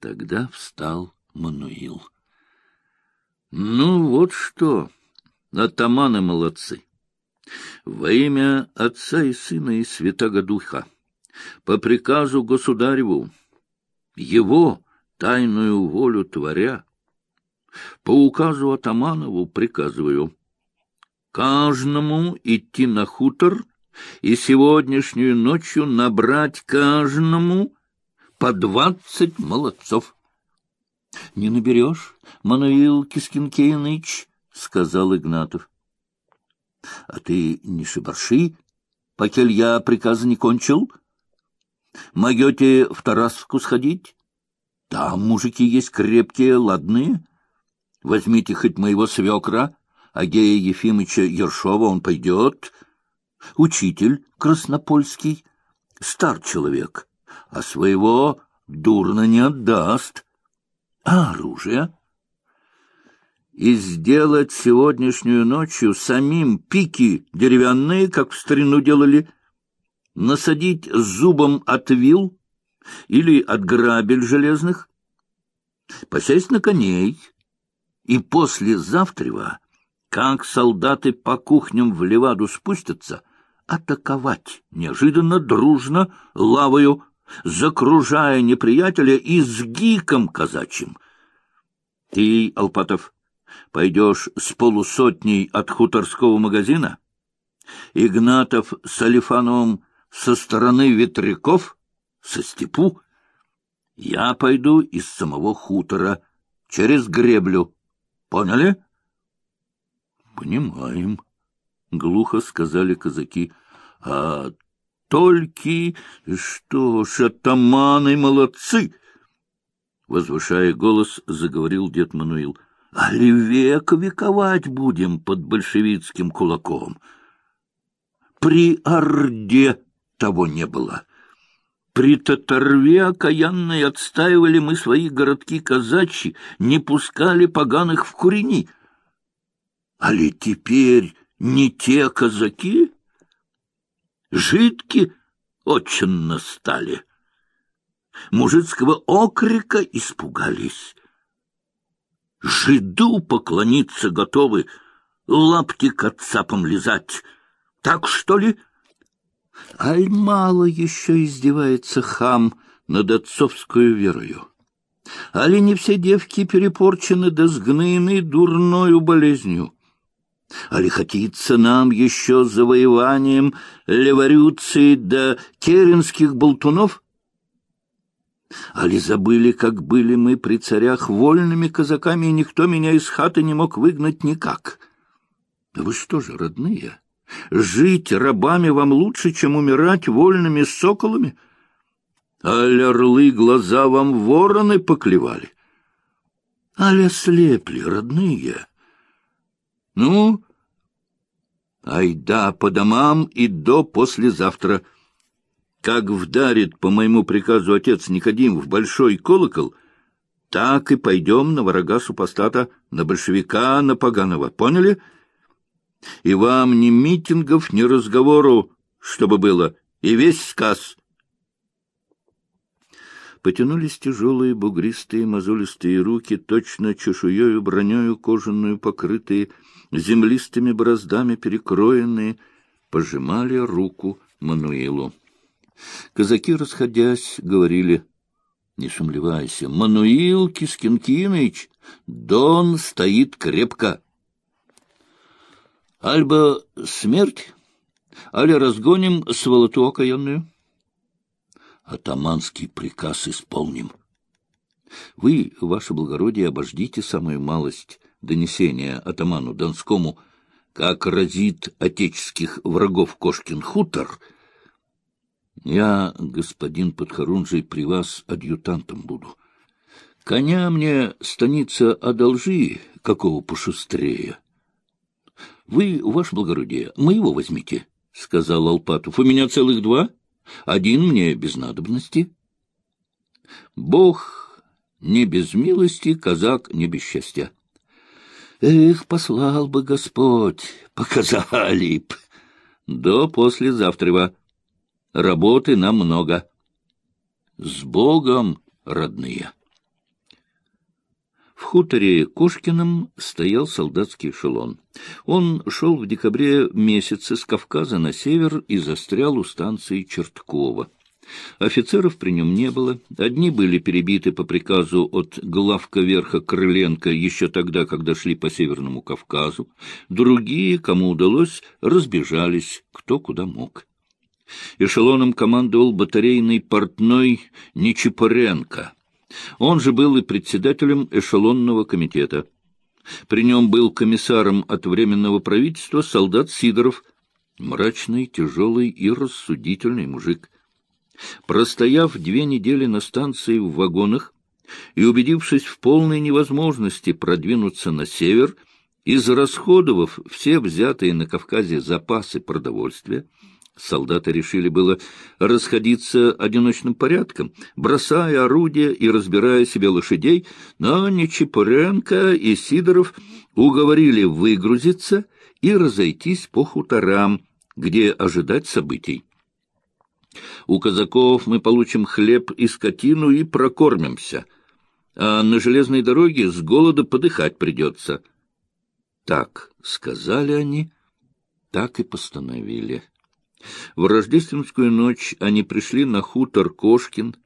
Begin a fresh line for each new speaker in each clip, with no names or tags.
Тогда встал Мануил. — Ну вот что, атаманы молодцы! Во имя Отца и Сына и Святаго Духа, по приказу Государеву, его тайную волю творя, по указу Атаманову приказываю каждому идти на хутор и сегодняшнюю ночью набрать каждому по двадцать молодцов. — Не наберешь, Мануил Кискинкиныч, — сказал Игнатов. — А ты не шибарши, покель я приказа не кончил? Могете в Тарасовку сходить? Там мужики есть крепкие, ладные. Возьмите хоть моего свекра, Агея Ефимыча Ершова, он пойдет. Учитель краснопольский, стар человек, а своего дурно не отдаст. А оружие? И сделать сегодняшнюю ночью самим пики деревянные, как в старину делали, насадить зубом от вил или от грабель железных, посесть на коней, и после завтрева, как солдаты по кухням в Леваду спустятся, атаковать неожиданно, дружно, лавою, закружая неприятеля и с гиком казачьим. Ты, Алпатов, пойдешь с полусотней от хуторского магазина, Игнатов с Алифановым со стороны ветряков, со степу, я пойду из самого хутора, через греблю, Поняли? — Понимаем, — глухо сказали казаки. — А только что ж, атаманы молодцы! Возвышая голос, заговорил дед Мануил. — Али век вековать будем под большевицким кулаком. При Орде того не было. При Татарве окаянной отстаивали мы свои городки казачьи, не пускали поганых в курени. А ли теперь не те казаки? Жидки очень стали. Мужицкого окрика испугались. Жиду поклониться готовы, лапти к отцапам лизать. Так что ли? — Аль мало еще издевается хам над отцовскую верою. Али не все девки перепорчены да сгныны дурною болезнью. Али хотится нам еще завоеванием леворюции да керенских болтунов? Али забыли, как были мы при царях вольными казаками, и никто меня из хаты не мог выгнать никак? Вы что же, родные? Жить рабами вам лучше, чем умирать вольными соколами? Аль орлы глаза вам вороны поклевали? Аля слепли, родные. Ну, айда по домам и до послезавтра. Как вдарит по моему приказу отец Никодим в большой колокол, так и пойдем на врага супостата, на большевика, на поганого. Поняли? — и вам ни митингов, ни разговору, чтобы было, и весь сказ. Потянулись тяжелые бугристые мозолистые руки, точно чешуею, бронею кожаную покрытые, землистыми бороздами перекроенные, пожимали руку Мануилу. Казаки, расходясь, говорили, не сумлевайся, Мануил Кискинкиныч, Дон стоит крепко. Альба смерть, али разгоним сволоту окаянную? Атаманский приказ исполним. Вы, ваше благородие, обождите самую малость донесения атаману Донскому, как разит отеческих врагов Кошкин хутор. Я, господин Подхорунжий, при вас адъютантом буду. Коня мне станица одолжи, какого пошустрее. Вы, ваше благородие, моего возьмите, — сказал Алпатов. — У меня целых два. Один мне без надобности. Бог не без милости, казак не без счастья. Эх, послал бы Господь, показали б. До послезавтра. Работы нам много. С Богом, родные! хуторе Кошкином стоял солдатский эшелон. Он шел в декабре месяце с Кавказа на север и застрял у станции Черткова. Офицеров при нем не было. Одни были перебиты по приказу от главка верха Крыленко еще тогда, когда шли по Северному Кавказу. Другие, кому удалось, разбежались, кто куда мог. Эшелоном командовал батарейный портной Нечипоренко. Он же был и председателем эшелонного комитета. При нем был комиссаром от Временного правительства солдат Сидоров, мрачный, тяжелый и рассудительный мужик. Простояв две недели на станции в вагонах и убедившись в полной невозможности продвинуться на север, израсходовав все взятые на Кавказе запасы продовольствия, Солдаты решили было расходиться одиночным порядком, бросая орудия и разбирая себе лошадей, но Нечипуренко и Сидоров уговорили выгрузиться и разойтись по хуторам, где ожидать событий. У казаков мы получим хлеб и скотину и прокормимся, а на железной дороге с голода подыхать придется. Так сказали они, так и постановили. В рождественскую ночь они пришли на хутор Кошкин.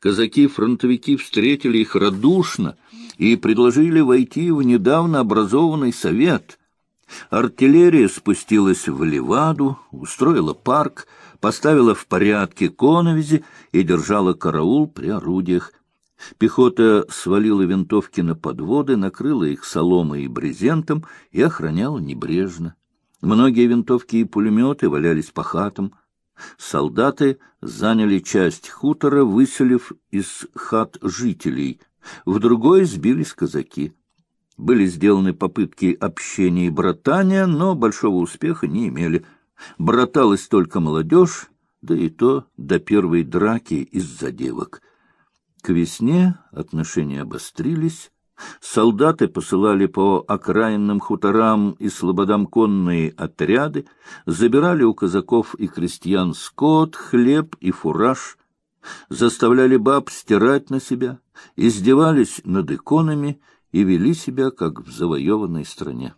Казаки-фронтовики встретили их радушно и предложили войти в недавно образованный совет. Артиллерия спустилась в Леваду, устроила парк, поставила в порядке коновизи и держала караул при орудиях. Пехота свалила винтовки на подводы, накрыла их соломой и брезентом и охраняла небрежно. Многие винтовки и пулеметы валялись по хатам. Солдаты заняли часть хутора, выселив из хат жителей. В другой сбились казаки. Были сделаны попытки общения и братания, но большого успеха не имели. Браталась только молодежь, да и то до первой драки из-за девок. К весне отношения обострились, Солдаты посылали по окраинным хуторам и слободам конные отряды, забирали у казаков и крестьян скот, хлеб и фураж, заставляли баб стирать на себя, издевались над иконами и вели себя, как в завоеванной стране.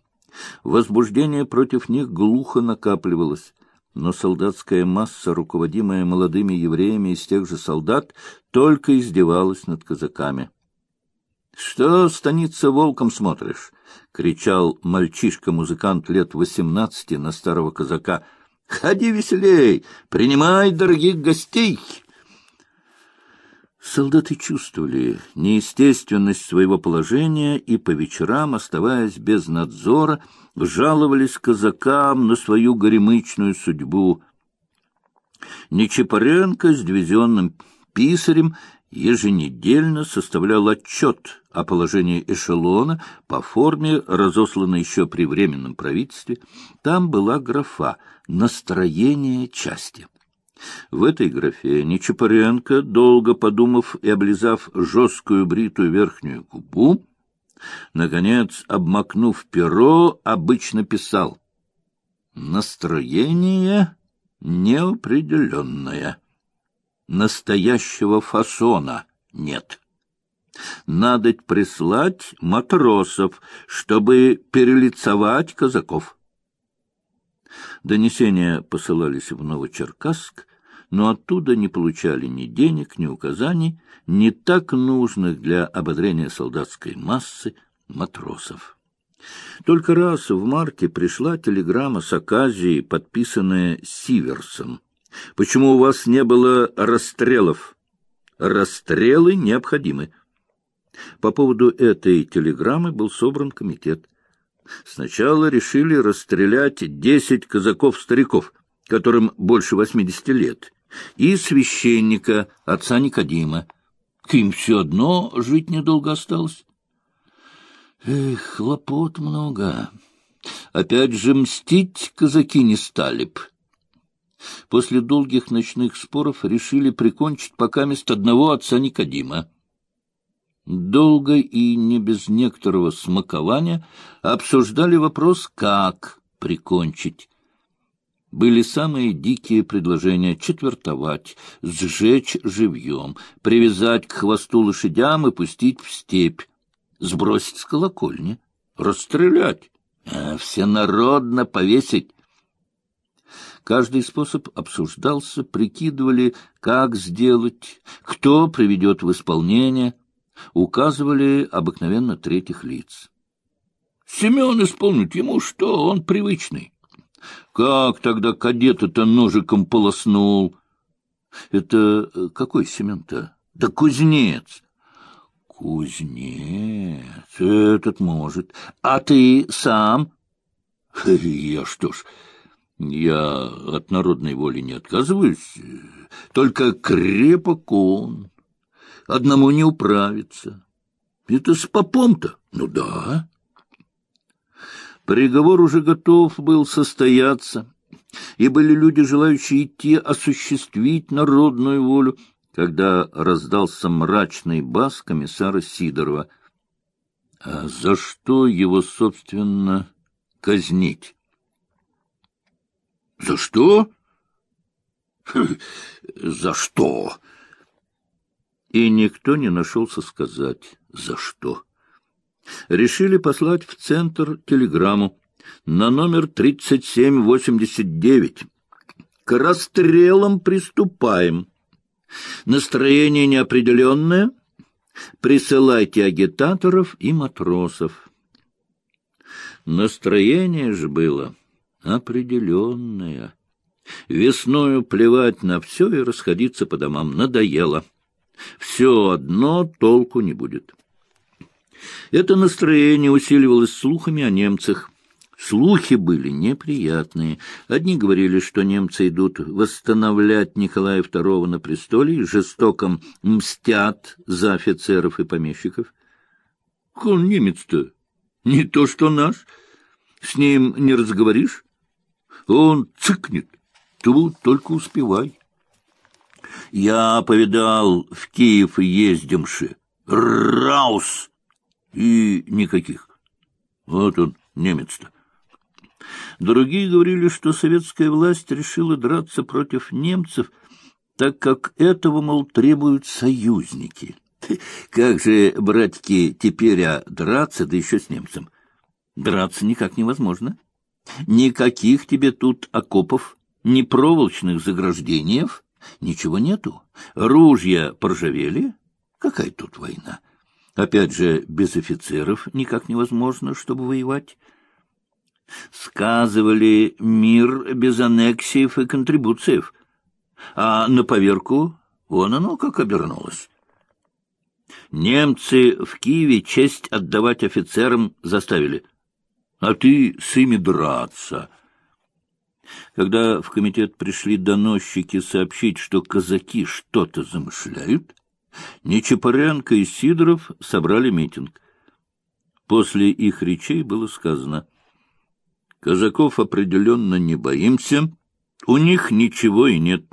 Возбуждение против них глухо накапливалось, но солдатская масса, руководимая молодыми евреями из тех же солдат, только издевалась над казаками. — Что, станица, волком смотришь? — кричал мальчишка-музыкант лет восемнадцати на старого казака. — Ходи веселей, принимай дорогих гостей! Солдаты чувствовали неестественность своего положения и по вечерам, оставаясь без надзора, жаловались казакам на свою горемычную судьбу. Нечипаренко с дивизионным писарем еженедельно составлял отчет о положении эшелона по форме, разосланной еще при Временном правительстве. Там была графа «Настроение части». В этой графе Нечапаренко, долго подумав и облизав жесткую бритую верхнюю губу, наконец, обмакнув перо, обычно писал «Настроение неопределенное» настоящего фасона нет. Надо прислать матросов, чтобы перелицовать казаков. Донесения посылались в Новочеркасск, но оттуда не получали ни денег, ни указаний, ни так нужных для ободрения солдатской массы матросов. Только раз в марте пришла телеграмма с Аказии, подписанная Сиверсом. Почему у вас не было расстрелов? Расстрелы необходимы. По поводу этой телеграммы был собран комитет. Сначала решили расстрелять десять казаков-стариков, которым больше восьмидесяти лет, и священника, отца Никодима. К им все одно жить недолго осталось. Эх, хлопот много. Опять же мстить казаки не стали б. После долгих ночных споров решили прикончить пока мест одного отца Никодима. Долго и не без некоторого смакования обсуждали вопрос, как прикончить. Были самые дикие предложения — четвертовать, сжечь живьем, привязать к хвосту лошадям и пустить в степь. сбросить с колокольни, расстрелять, а всенародно повесить. Каждый способ обсуждался, прикидывали, как сделать, кто приведет в исполнение, указывали обыкновенно третьих лиц. Семен исполнит ему что, он привычный. Как тогда кадета-то ножиком полоснул? Это э, какой Семен-то? Да кузнец. Кузнец, этот может. А ты сам? Я что ж, я от народной воли не отказываюсь, только крепок он. Одному не управиться. Это с попом-то? Ну да. Приговор уже готов был состояться, и были люди, желающие идти осуществить народную волю, когда раздался мрачный бас комиссара Сидорова. А за что его, собственно, казнить? За что? За что? И никто не нашелся сказать, за что решили послать в центр телеграмму на номер 3789. К расстрелам приступаем. Настроение неопределенное. Присылайте агитаторов и матросов. Настроение же было определенное. Весною плевать на все и расходиться по домам надоело. Все одно толку не будет. Это настроение усиливалось слухами о немцах. Слухи были неприятные. Одни говорили, что немцы идут восстановлять Николая II на престоле и жестоко мстят за офицеров и помещиков. Он немец-то не то, что наш. С ним не разговоришь. Он цыкнет. Тут только успевай. Я повидал в Киев ездимши. Раус! И никаких. Вот он, немец-то. Другие говорили, что советская власть решила драться против немцев, так как этого, мол, требуют союзники. Как же, братики, теперь а драться, да еще с немцем? Драться никак невозможно. Никаких тебе тут окопов, ни проволочных заграждений, ничего нету. Ружья поржавели. Какая тут война? Опять же, без офицеров никак невозможно, чтобы воевать. Сказывали мир без аннексиев и контрибуциев, а на поверку вон оно как обернулось. Немцы в Киеве честь отдавать офицерам заставили, а ты с ими драться. Когда в комитет пришли доносчики сообщить, что казаки что-то замышляют, Нечапаренко и Сидоров собрали митинг. После их речей было сказано, «Казаков определенно не боимся, у них ничего и нет.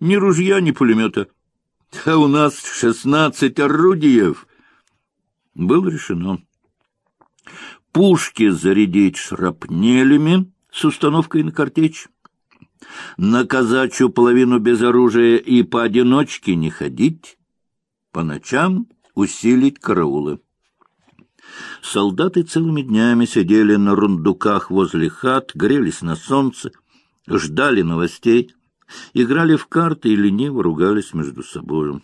Ни ружья, ни пулемета. А у нас шестнадцать орудиев». Было решено. Пушки зарядить шрапнелями с установкой на картечь, на казачью половину без оружия и поодиночке не ходить, по ночам усилить караулы. Солдаты целыми днями сидели на рундуках возле хат, грелись на солнце, ждали новостей, играли в карты и лениво ругались между собою.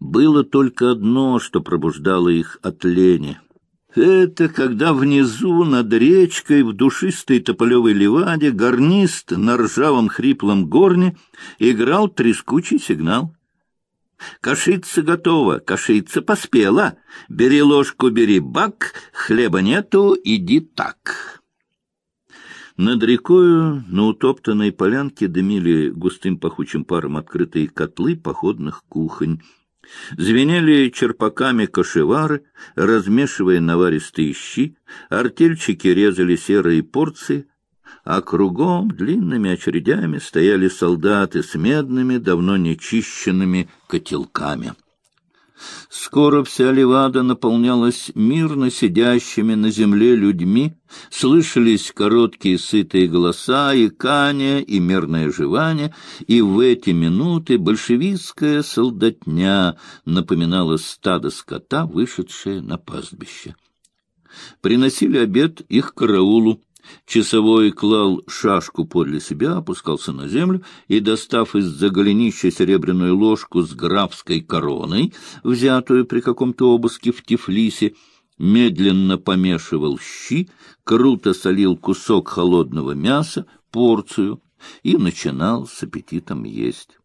Было только одно, что пробуждало их от лени. Это когда внизу, над речкой, в душистой тополевой леваде, гарнист на ржавом хриплом горне играл трескучий сигнал. Кашица готова, кашица поспела. Бери ложку, бери бак, хлеба нету, иди так. Над рекою на утоптанной полянке дымили густым пахучим паром открытые котлы походных кухонь. Звенели черпаками кошевары, размешивая наваристые щи, артельчики резали серые порции, а кругом длинными очередями стояли солдаты с медными, давно нечищенными котелками. Скоро вся левада наполнялась мирно сидящими на земле людьми, слышались короткие сытые голоса, и икания и мерное жевание, и в эти минуты большевистская солдатня напоминала стадо скота, вышедшее на пастбище. Приносили обед их караулу, Часовой клал шашку подле себя, опускался на землю и, достав из-за голенища серебряную ложку с графской короной, взятую при каком-то обыске в Тифлисе, медленно помешивал щи, круто солил кусок холодного мяса, порцию, и начинал с аппетитом есть.